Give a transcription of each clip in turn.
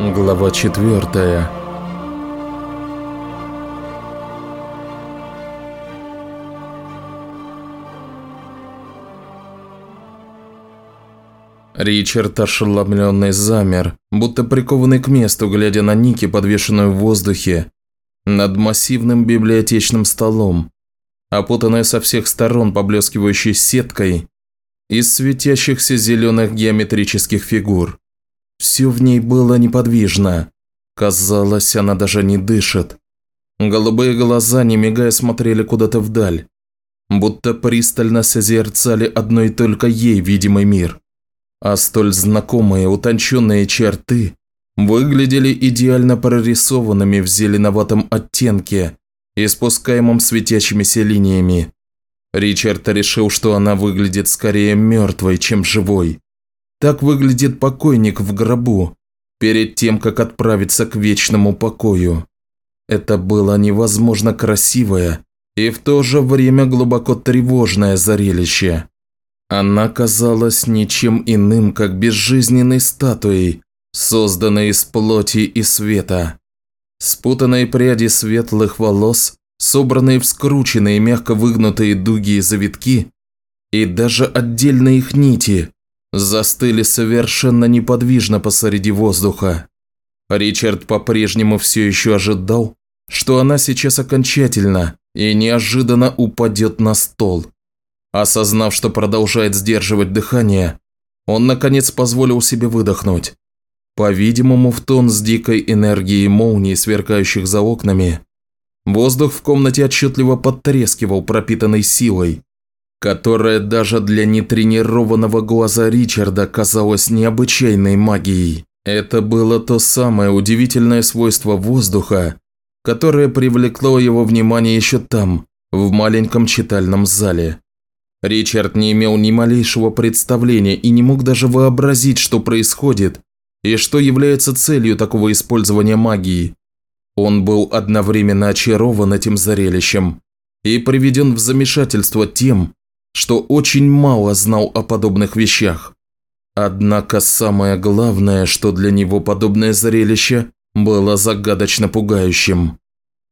Глава четвертая. Ричард ошеломленный замер, будто прикованный к месту, глядя на Ники, подвешенную в воздухе, над массивным библиотечным столом, опутанная со всех сторон поблескивающей сеткой из светящихся зеленых геометрических фигур. Все в ней было неподвижно. Казалось, она даже не дышит. Голубые глаза, не мигая, смотрели куда-то вдаль, будто пристально созерцали одной только ей видимый мир. А столь знакомые утонченные черты выглядели идеально прорисованными в зеленоватом оттенке, испускаемом светящимися линиями. Ричард решил, что она выглядит скорее мертвой, чем живой. Так выглядит покойник в гробу, перед тем, как отправиться к вечному покою. Это было невозможно красивое и в то же время глубоко тревожное зрелище. Она казалась ничем иным, как безжизненной статуей, созданной из плоти и света. Спутанные пряди светлых волос, собранные в скрученные мягко выгнутые дуги и завитки, и даже отдельные их нити, застыли совершенно неподвижно посреди воздуха. Ричард по-прежнему все еще ожидал, что она сейчас окончательно и неожиданно упадет на стол. Осознав, что продолжает сдерживать дыхание, он наконец позволил себе выдохнуть. По-видимому, в тон с дикой энергией молний, сверкающих за окнами, воздух в комнате отчетливо подтрескивал пропитанной силой, которая даже для нетренированного глаза Ричарда казалась необычайной магией. Это было то самое удивительное свойство воздуха, которое привлекло его внимание еще там, в маленьком читальном зале. Ричард не имел ни малейшего представления и не мог даже вообразить, что происходит и что является целью такого использования магии. Он был одновременно очарован этим зрелищем и приведен в замешательство тем, что очень мало знал о подобных вещах. Однако самое главное, что для него подобное зрелище было загадочно пугающим.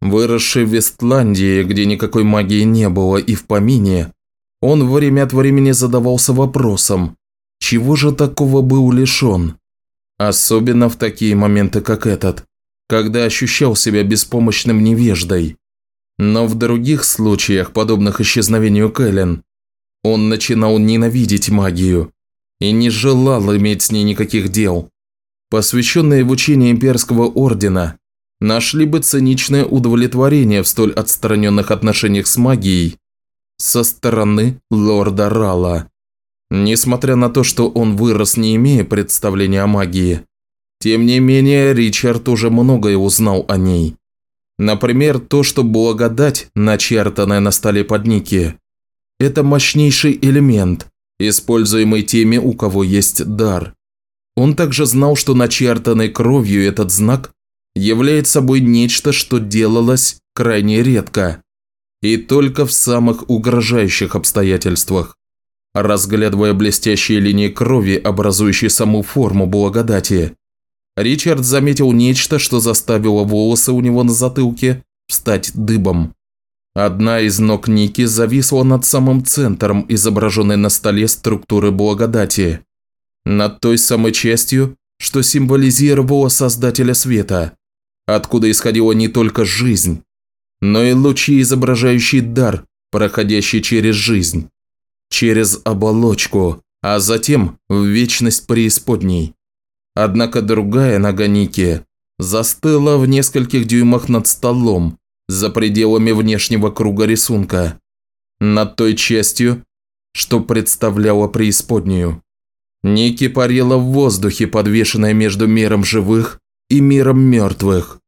Выросший в Вестландии, где никакой магии не было и в помине, он время от времени задавался вопросом, чего же такого был лишен? Особенно в такие моменты, как этот, когда ощущал себя беспомощным невеждой. Но в других случаях, подобных исчезновению Кэлен, он начинал ненавидеть магию и не желал иметь с ней никаких дел. Посвященные в учение имперского ордена нашли бы циничное удовлетворение в столь отстраненных отношениях с магией со стороны лорда Рала. Несмотря на то, что он вырос не имея представления о магии, тем не менее Ричард уже многое узнал о ней. Например, то, что благодать, начертанная на столе под Ники, это мощнейший элемент, используемый теми, у кого есть дар. Он также знал, что начертанный кровью этот знак является собой нечто, что делалось крайне редко и только в самых угрожающих обстоятельствах. Разглядывая блестящие линии крови, образующие саму форму благодати, Ричард заметил нечто, что заставило волосы у него на затылке встать дыбом. Одна из ног Ники зависла над самым центром изображенной на столе структуры благодати. Над той самой частью, что символизировала Создателя Света, откуда исходила не только жизнь, но и лучи, изображающие дар, проходящий через жизнь, через оболочку, а затем в вечность преисподней. Однако другая нога Ники застыла в нескольких дюймах над столом, за пределами внешнего круга рисунка, над той частью, что представляла преисподнюю. Ники парила в воздухе, подвешенная между миром живых и миром мертвых.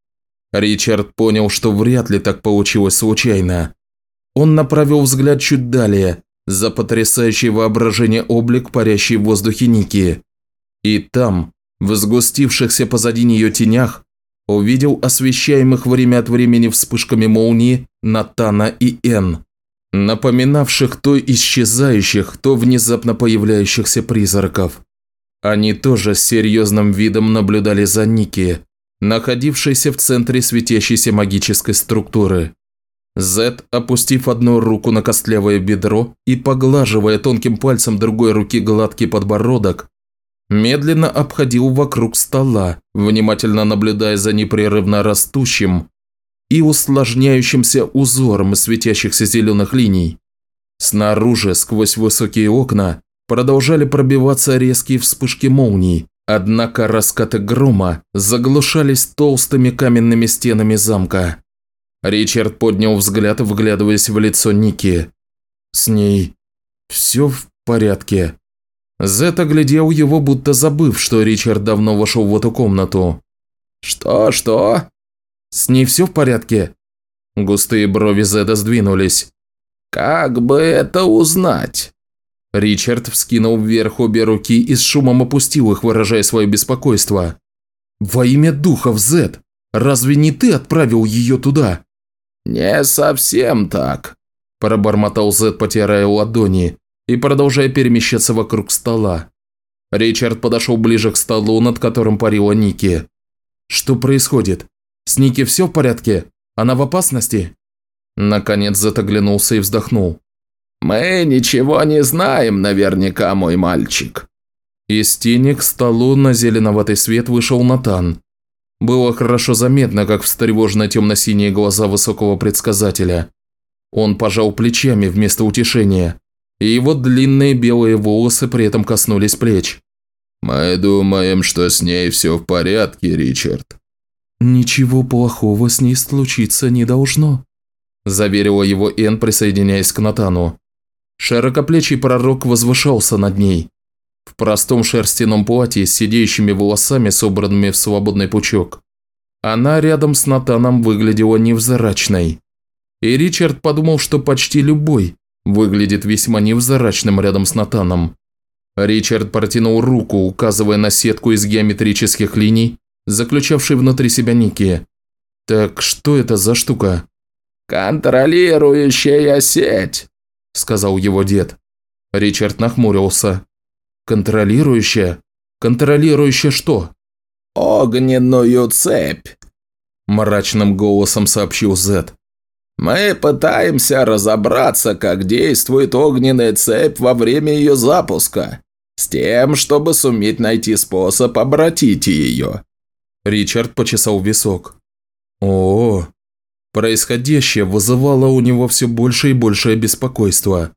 Ричард понял, что вряд ли так получилось случайно. Он направил взгляд чуть далее, за потрясающее воображение облик, парящий в воздухе Ники. И там, в сгустившихся позади нее тенях, увидел освещаемых время от времени вспышками молнии Натана и Эн, напоминавших то исчезающих, то внезапно появляющихся призраков. Они тоже с серьезным видом наблюдали за Ники, находившейся в центре светящейся магической структуры. Зет, опустив одну руку на костлявое бедро и поглаживая тонким пальцем другой руки гладкий подбородок, медленно обходил вокруг стола, внимательно наблюдая за непрерывно растущим и усложняющимся узором светящихся зеленых линий. Снаружи, сквозь высокие окна, продолжали пробиваться резкие вспышки молний, однако раскаты грома заглушались толстыми каменными стенами замка. Ричард поднял взгляд, вглядываясь в лицо Ники. С ней все в порядке. Зет оглядел его, будто забыв, что Ричард давно вошел в эту комнату. «Что-что?» «С ней все в порядке?» Густые брови Зеда сдвинулись. «Как бы это узнать?» Ричард вскинул вверх обе руки и с шумом опустил их, выражая свое беспокойство. «Во имя духов, Зед, разве не ты отправил ее туда?» «Не совсем так», – пробормотал Зед, потирая ладони и продолжая перемещаться вокруг стола. Ричард подошел ближе к столу, над которым парила Ники. «Что происходит? С Ники все в порядке? Она в опасности?» Наконец Зет оглянулся и вздохнул. «Мы ничего не знаем наверняка, мой мальчик». Из тени к столу на зеленоватый свет вышел Натан. Было хорошо заметно, как встревожены темно-синие глаза высокого предсказателя. Он пожал плечами вместо утешения, и его длинные белые волосы при этом коснулись плеч. «Мы думаем, что с ней все в порядке, Ричард». «Ничего плохого с ней случиться не должно», – заверила его Энн, присоединяясь к Натану. Широкоплечий пророк возвышался над ней. В простом шерстяном платье с сидеющими волосами, собранными в свободный пучок. Она рядом с Натаном выглядела невзрачной. И Ричард подумал, что почти любой выглядит весьма невзрачным рядом с Натаном. Ричард протянул руку, указывая на сетку из геометрических линий, заключавшей внутри себя Ники. «Так что это за штука?» «Контролирующая сеть», – сказал его дед. Ричард нахмурился. «Контролирующая? Контролирующая что?» «Огненную цепь», – мрачным голосом сообщил Зет. «Мы пытаемся разобраться, как действует огненная цепь во время ее запуска, с тем, чтобы суметь найти способ обратить ее». Ричард почесал висок. «О, Происходящее вызывало у него все больше и большее беспокойство.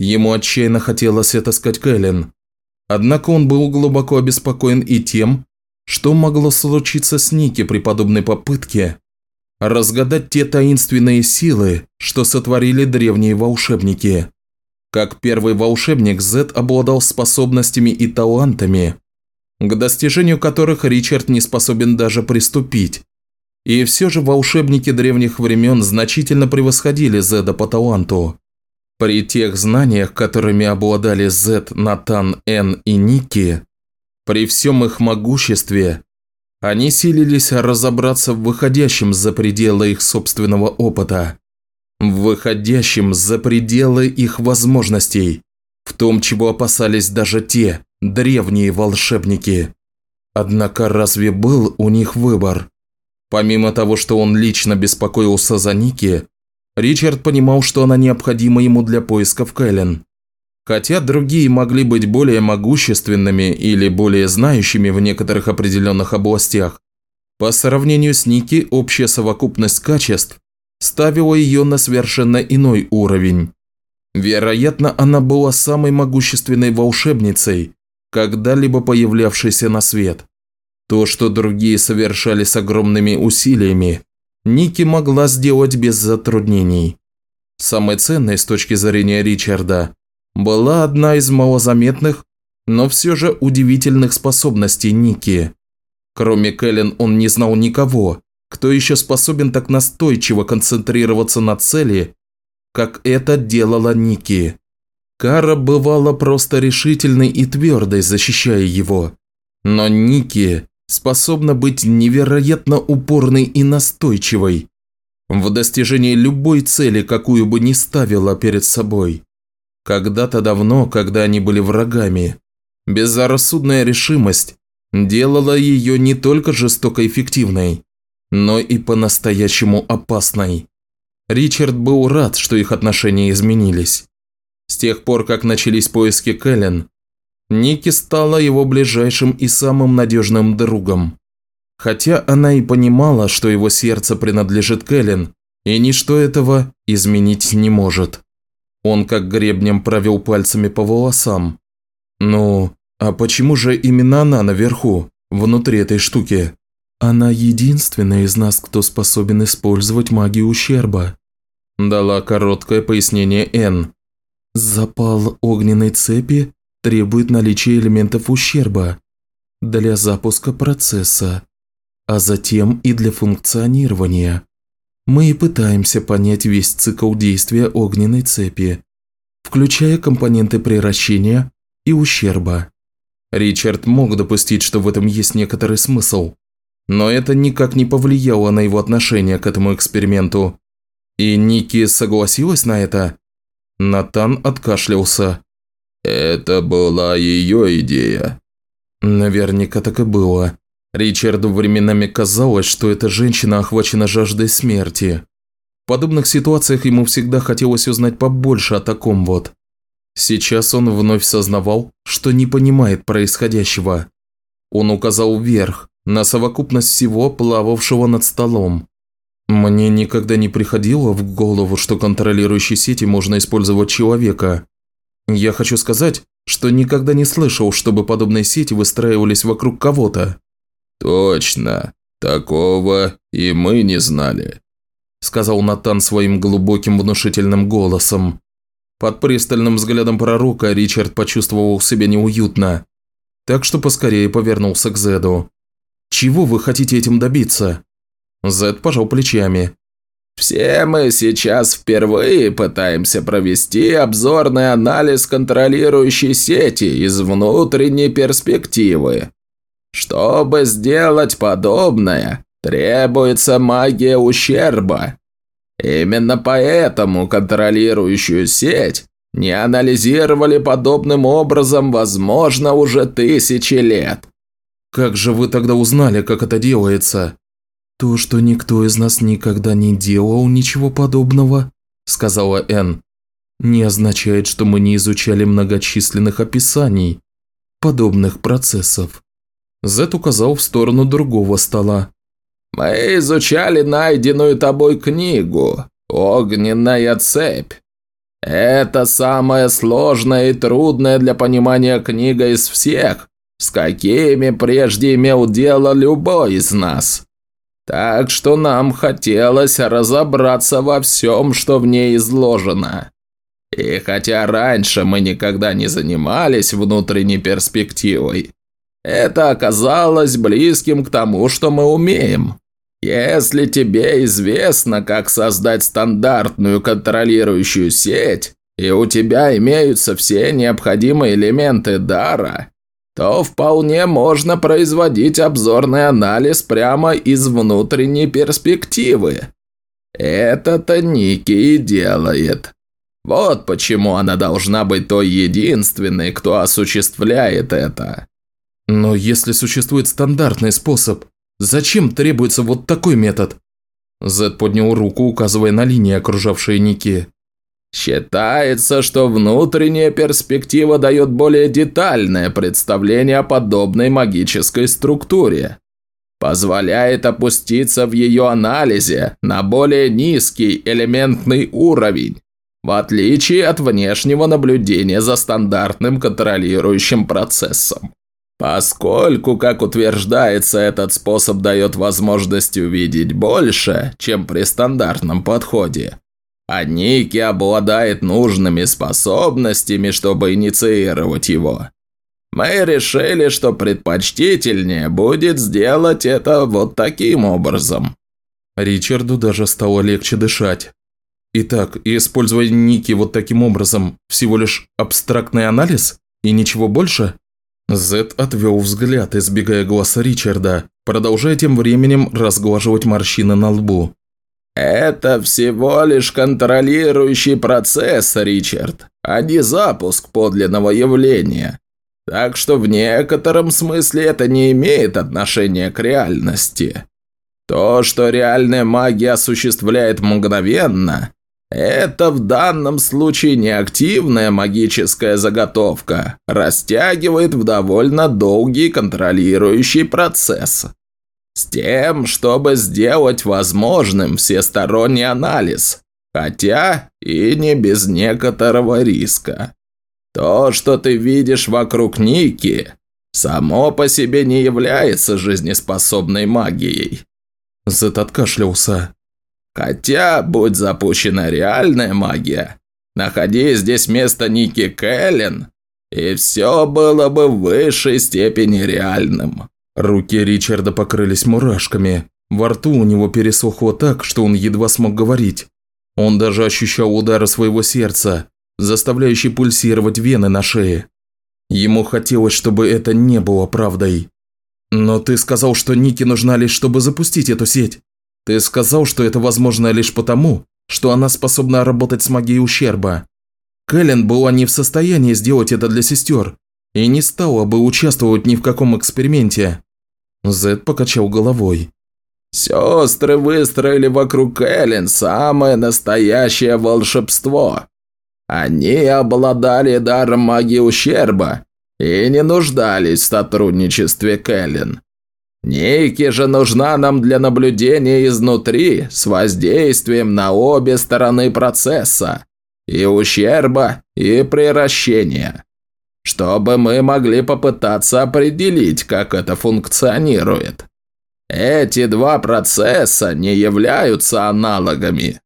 Ему отчаянно хотелось отыскать Кэлен. Однако он был глубоко обеспокоен и тем, что могло случиться с Ники при подобной попытке разгадать те таинственные силы, что сотворили древние волшебники. Как первый волшебник, Зет обладал способностями и талантами, к достижению которых Ричард не способен даже приступить. И все же волшебники древних времен значительно превосходили Зеда по таланту. При тех знаниях, которыми обладали Зед, Натан, Эн и Ники, при всем их могуществе, они силились разобраться в выходящем за пределы их собственного опыта, в выходящем за пределы их возможностей, в том, чего опасались даже те, древние волшебники. Однако разве был у них выбор? Помимо того, что он лично беспокоился за Ники, Ричард понимал, что она необходима ему для поисков Кэлен. Хотя другие могли быть более могущественными или более знающими в некоторых определенных областях, по сравнению с Ники общая совокупность качеств ставила ее на совершенно иной уровень. Вероятно, она была самой могущественной волшебницей, когда-либо появлявшейся на свет. То, что другие совершали с огромными усилиями, Ники могла сделать без затруднений. Самой ценной с точки зрения Ричарда была одна из малозаметных, но все же удивительных способностей Ники. Кроме Кэлен он не знал никого, кто еще способен так настойчиво концентрироваться на цели, как это делала Ники. Кара бывала просто решительной и твердой, защищая его. Но Ники способна быть невероятно упорной и настойчивой в достижении любой цели, какую бы ни ставила перед собой. Когда-то давно, когда они были врагами, Безрассудная решимость делала ее не только жестоко эффективной, но и по-настоящему опасной. Ричард был рад, что их отношения изменились. С тех пор, как начались поиски Кэлен, Ники стала его ближайшим и самым надежным другом. Хотя она и понимала, что его сердце принадлежит Кэлен, и ничто этого изменить не может. Он как гребнем провел пальцами по волосам. «Ну, а почему же именно она наверху, внутри этой штуки?» «Она единственная из нас, кто способен использовать магию ущерба», дала короткое пояснение Н. «Запал огненной цепи требует наличия элементов ущерба для запуска процесса, а затем и для функционирования. Мы и пытаемся понять весь цикл действия огненной цепи, включая компоненты превращения и ущерба. Ричард мог допустить, что в этом есть некоторый смысл, но это никак не повлияло на его отношение к этому эксперименту. И Ники согласилась на это? Натан откашлялся. Это была ее идея. Наверняка так и было. Ричарду временами казалось, что эта женщина охвачена жаждой смерти. В подобных ситуациях ему всегда хотелось узнать побольше о таком вот. Сейчас он вновь сознавал, что не понимает происходящего. Он указал вверх, на совокупность всего, плававшего над столом. Мне никогда не приходило в голову, что контролирующей сети можно использовать человека. Я хочу сказать, что никогда не слышал, чтобы подобные сети выстраивались вокруг кого-то. «Точно, такого и мы не знали», – сказал Натан своим глубоким внушительным голосом. Под пристальным взглядом пророка Ричард почувствовал себя неуютно, так что поскорее повернулся к Зеду. «Чего вы хотите этим добиться?» Зед пожал плечами. Все мы сейчас впервые пытаемся провести обзорный анализ контролирующей сети из внутренней перспективы. Чтобы сделать подобное, требуется магия ущерба. Именно поэтому контролирующую сеть не анализировали подобным образом, возможно, уже тысячи лет. Как же вы тогда узнали, как это делается? «То, что никто из нас никогда не делал ничего подобного», – сказала Энн, – «не означает, что мы не изучали многочисленных описаний подобных процессов». Зет указал в сторону другого стола. «Мы изучали найденную тобой книгу «Огненная цепь». Это самая сложная и трудная для понимания книга из всех, с какими прежде имел дело любой из нас. Так что нам хотелось разобраться во всем, что в ней изложено. И хотя раньше мы никогда не занимались внутренней перспективой, это оказалось близким к тому, что мы умеем. Если тебе известно, как создать стандартную контролирующую сеть, и у тебя имеются все необходимые элементы дара, то вполне можно производить обзорный анализ прямо из внутренней перспективы. Это-то Ники и делает. Вот почему она должна быть той единственной, кто осуществляет это. Но если существует стандартный способ, зачем требуется вот такой метод? Зед поднял руку, указывая на линии, окружавшие Ники. Считается, что внутренняя перспектива дает более детальное представление о подобной магической структуре. Позволяет опуститься в ее анализе на более низкий элементный уровень, в отличие от внешнего наблюдения за стандартным контролирующим процессом. Поскольку, как утверждается, этот способ дает возможность увидеть больше, чем при стандартном подходе, а Ники обладает нужными способностями, чтобы инициировать его. Мы решили, что предпочтительнее будет сделать это вот таким образом. Ричарду даже стало легче дышать. Итак, использовать Ники вот таким образом всего лишь абстрактный анализ? И ничего больше? Зет отвел взгляд, избегая глаза Ричарда, продолжая тем временем разглаживать морщины на лбу. «Это всего лишь контролирующий процесс, Ричард, а не запуск подлинного явления. Так что в некотором смысле это не имеет отношения к реальности. То, что реальная магия осуществляет мгновенно, это в данном случае не активная магическая заготовка, растягивает в довольно долгий контролирующий процесс. С тем, чтобы сделать возможным всесторонний анализ, хотя и не без некоторого риска. То, что ты видишь вокруг Ники, само по себе не является жизнеспособной магией. Зет откашлялся. Хотя, будь запущена реальная магия, находи здесь место Ники Кэлен, и все было бы в высшей степени реальным. Руки Ричарда покрылись мурашками. Во рту у него пересохло так, что он едва смог говорить. Он даже ощущал удары своего сердца, заставляющие пульсировать вены на шее. Ему хотелось, чтобы это не было правдой. «Но ты сказал, что Ники нужна лишь, чтобы запустить эту сеть. Ты сказал, что это возможно лишь потому, что она способна работать с магией ущерба. Кэлен была не в состоянии сделать это для сестер и не стала бы участвовать ни в каком эксперименте. Зед покачал головой. «Сестры выстроили вокруг Кэлен самое настоящее волшебство. Они обладали даром магии ущерба и не нуждались в сотрудничестве Кэлен. Ники же нужна нам для наблюдения изнутри с воздействием на обе стороны процесса, и ущерба, и приращения, чтобы мы могли попытаться определить, как это функционирует. Эти два процесса не являются аналогами.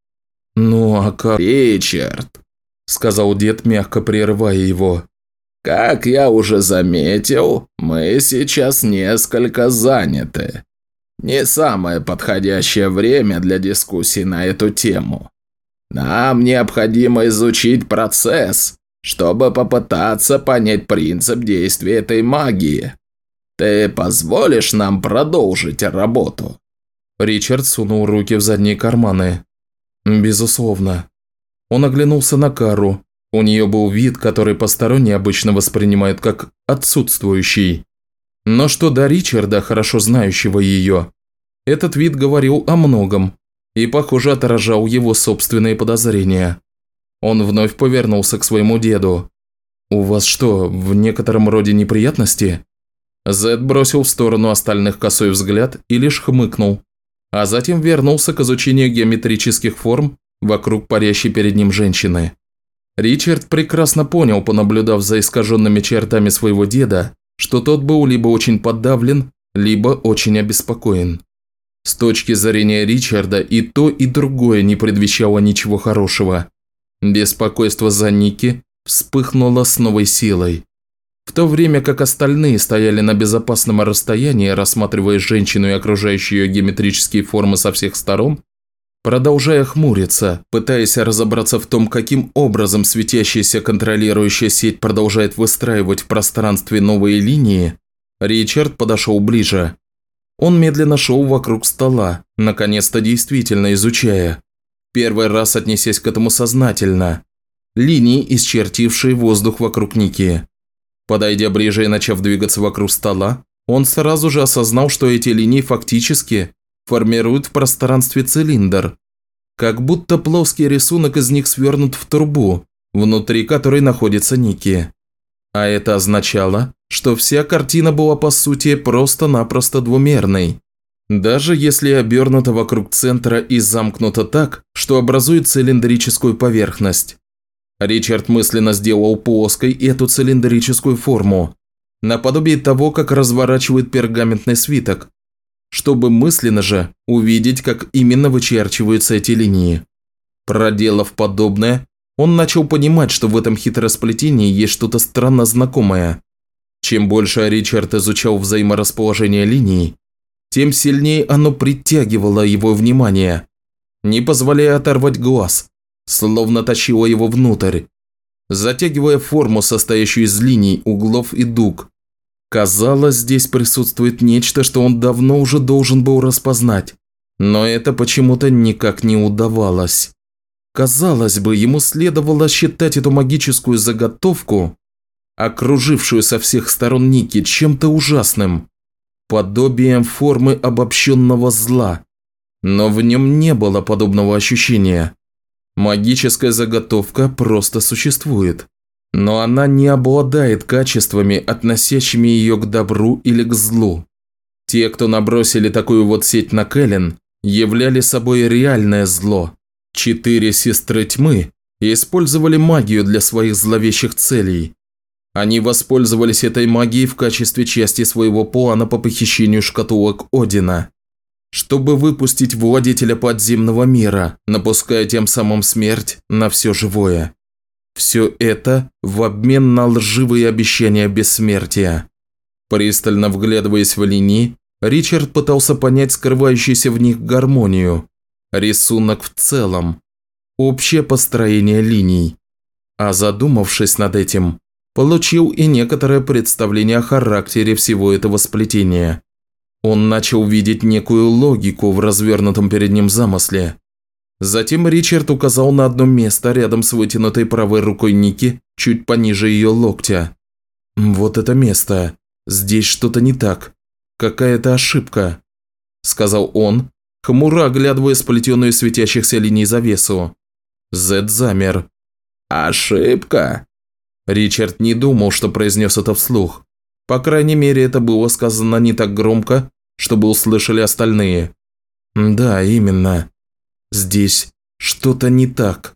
«Ну а как?» «Ричард», – сказал дед, мягко прерывая его. Как я уже заметил, мы сейчас несколько заняты. Не самое подходящее время для дискуссий на эту тему. Нам необходимо изучить процесс, чтобы попытаться понять принцип действия этой магии. Ты позволишь нам продолжить работу?» Ричард сунул руки в задние карманы. «Безусловно». Он оглянулся на Кару, у нее был вид, который посторонние обычно воспринимают как отсутствующий. Но что до Ричарда, хорошо знающего ее, этот вид говорил о многом и, похоже, отражал его собственные подозрения. Он вновь повернулся к своему деду. «У вас что, в некотором роде неприятности?» Зед бросил в сторону остальных косой взгляд и лишь хмыкнул, а затем вернулся к изучению геометрических форм вокруг парящей перед ним женщины. Ричард прекрасно понял, понаблюдав за искаженными чертами своего деда, что тот был либо очень подавлен, либо очень обеспокоен. С точки зрения Ричарда и то, и другое не предвещало ничего хорошего. Беспокойство за Ники вспыхнуло с новой силой. В то время как остальные стояли на безопасном расстоянии, рассматривая женщину и окружающие ее геометрические формы со всех сторон, Продолжая хмуриться, пытаясь разобраться в том, каким образом светящаяся контролирующая сеть продолжает выстраивать в пространстве новые линии, Ричард подошел ближе. Он медленно шел вокруг стола, наконец-то действительно изучая. Первый раз отнесясь к этому сознательно. Линии, исчертившие воздух вокруг Ники. Подойдя ближе и начав двигаться вокруг стола, он сразу же осознал, что эти линии фактически формируют в пространстве цилиндр. Как будто плоский рисунок из них свернут в трубу, внутри которой находится Ники. А это означало, что вся картина была по сути просто-напросто двумерной. Даже если обернута вокруг центра и замкнута так, что образует цилиндрическую поверхность. Ричард мысленно сделал плоской эту цилиндрическую форму, наподобие того, как разворачивают пергаментный свиток, чтобы мысленно же увидеть, как именно вычерчиваются эти линии. Проделав подобное, он начал понимать, что в этом хитросплетении есть что-то странно знакомое. Чем больше Ричард изучал взаиморасположение линий, тем сильнее оно притягивало его внимание, не позволяя оторвать глаз, словно тащило его внутрь, затягивая форму, состоящую из линий, углов и дуг, Казалось, здесь присутствует нечто, что он давно уже должен был распознать. Но это почему-то никак не удавалось. Казалось бы, ему следовало считать эту магическую заготовку окружившую со всех сторон Ники чем-то ужасным, подобием формы обобщенного зла. Но в нем не было подобного ощущения. Магическая заготовка просто существует. Но она не обладает качествами, относящими ее к добру или к злу. Те, кто набросили такую вот сеть на Кэлен, являли собой реальное зло. Четыре сестры тьмы использовали магию для своих зловещих целей. Они воспользовались этой магией в качестве части своего плана по похищению шкатулок Одина, чтобы выпустить владетеля подземного мира, напуская тем самым смерть на все живое. Все это в обмен на лживые обещания бессмертия. Пристально вглядываясь в линии, Ричард пытался понять скрывающуюся в них гармонию, рисунок в целом, общее построение линий. А задумавшись над этим, получил и некоторое представление о характере всего этого сплетения. Он начал видеть некую логику в развернутом перед ним замысле. Затем Ричард указал на одно место рядом с вытянутой правой рукой Ники, чуть пониже ее локтя. «Вот это место. Здесь что-то не так какая-то ошибка», – сказал он, хмуро оглядывая сплетенную светящихся линий завесу. Зед замер. «Ошибка?» Ричард не думал, что произнес это вслух. По крайней мере, это было сказано не так громко, чтобы услышали остальные. «Да, именно. Здесь что-то не так».